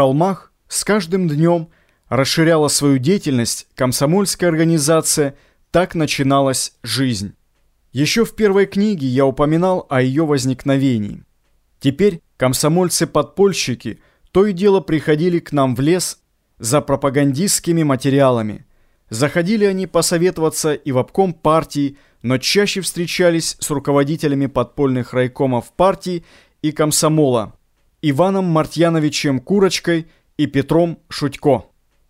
холмах с каждым днем расширяла свою деятельность комсомольская организация «Так начиналась жизнь». Еще в первой книге я упоминал о ее возникновении. Теперь комсомольцы-подпольщики то и дело приходили к нам в лес за пропагандистскими материалами. Заходили они посоветоваться и в обком партии, но чаще встречались с руководителями подпольных райкомов партии и комсомола Иваном Мартьяновичем Курочкой и Петром Шутько.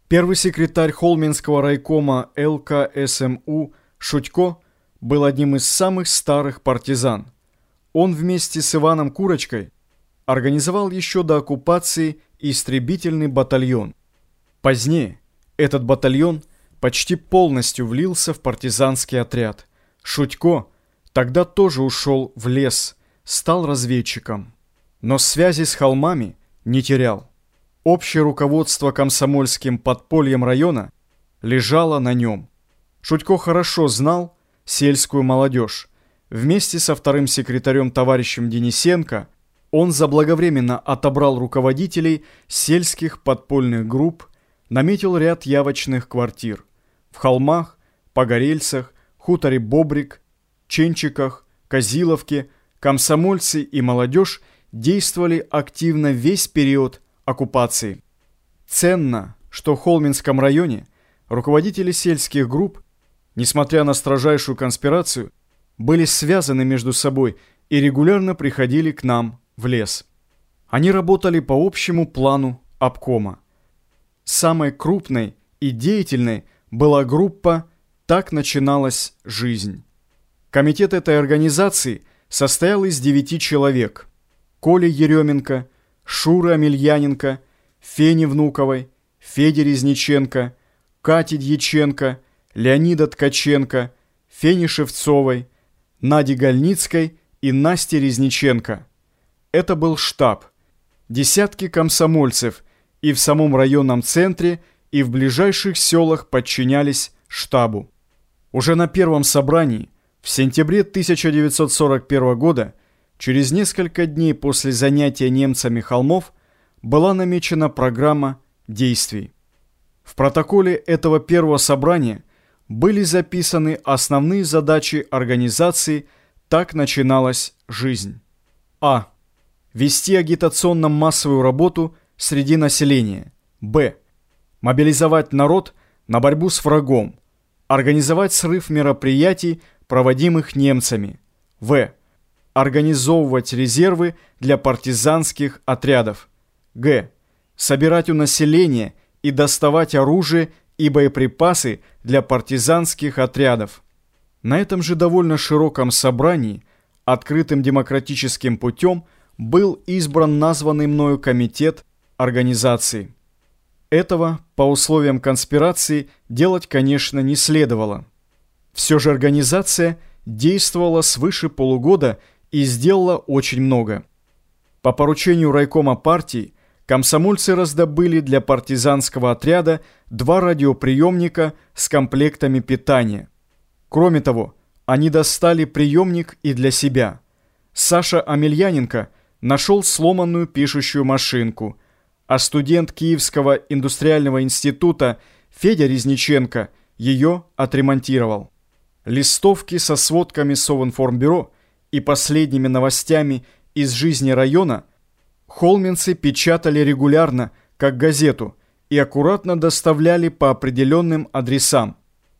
Первый секретарь Холминского райкома ЛКСМУ Шутько был одним из самых старых партизан. Он вместе с Иваном Курочкой организовал еще до оккупации истребительный батальон. Позднее этот батальон почти полностью влился в партизанский отряд. Шутько тогда тоже ушел в лес, стал разведчиком. Но связи с холмами не терял. Общее руководство комсомольским подпольем района лежало на нем. Шутько хорошо знал сельскую молодежь. Вместе со вторым секретарем товарищем Денисенко он заблаговременно отобрал руководителей сельских подпольных групп, наметил ряд явочных квартир. В холмах, Погорельцах, хуторе Бобрик, Ченчиках, Козиловке комсомольцы и молодежь действовали активно весь период оккупации. Ценно, что в Холминском районе руководители сельских групп, несмотря на строжайшую конспирацию, были связаны между собой и регулярно приходили к нам в лес. Они работали по общему плану обкома. Самой крупной и деятельной была группа «Так начиналась жизнь». Комитет этой организации состоял из девяти человек. Коля Еременко – Шуры Амельяненко, Фени Внуковой, Феди Резниченко, Кати Дьяченко, Леонида Ткаченко, Фени Шевцовой, Нади Гальницкой и Насти Резниченко. Это был штаб. Десятки комсомольцев и в самом районном центре, и в ближайших селах подчинялись штабу. Уже на первом собрании в сентябре 1941 года Через несколько дней после занятия немцами холмов была намечена программа действий. В протоколе этого первого собрания были записаны основные задачи организации «Так начиналась жизнь». А. Вести агитационно-массовую работу среди населения. Б. Мобилизовать народ на борьбу с врагом. Организовать срыв мероприятий, проводимых немцами. В организовывать резервы для партизанских отрядов. Г. Собирать у населения и доставать оружие и боеприпасы для партизанских отрядов. На этом же довольно широком собрании, открытым демократическим путем, был избран названный мною комитет организации. Этого, по условиям конспирации, делать, конечно, не следовало. Все же организация действовала свыше полугода и сделала очень много. По поручению райкома партии комсомольцы раздобыли для партизанского отряда два радиоприемника с комплектами питания. Кроме того, они достали приемник и для себя. Саша Амельяненко нашел сломанную пишущую машинку, а студент Киевского индустриального института Федя Резниченко ее отремонтировал. Листовки со сводками Совинформбюро – и последними новостями из жизни района холминцы печатали регулярно, как газету, и аккуратно доставляли по определенным адресам.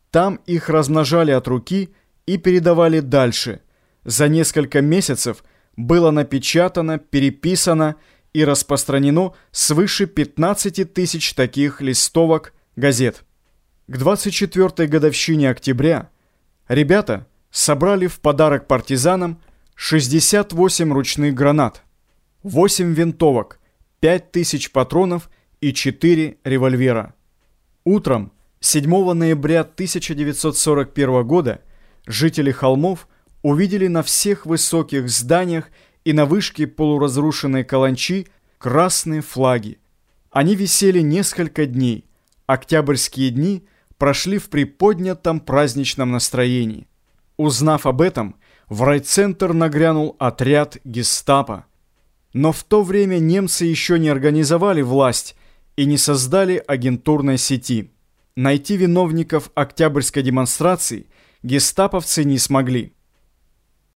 Там их размножали от руки и передавали дальше. За несколько месяцев было напечатано, переписано и распространено свыше 15 тысяч таких листовок газет. К 24-й годовщине октября ребята – собрали в подарок партизанам 68 ручных гранат, 8 винтовок, 5000 патронов и 4 револьвера. Утром 7 ноября 1941 года жители холмов увидели на всех высоких зданиях и на вышке полуразрушенной каланчи красные флаги. Они висели несколько дней. Октябрьские дни прошли в приподнятом праздничном настроении. Узнав об этом, в райцентр нагрянул отряд гестапо. Но в то время немцы еще не организовали власть и не создали агентурной сети. Найти виновников Октябрьской демонстрации гестаповцы не смогли.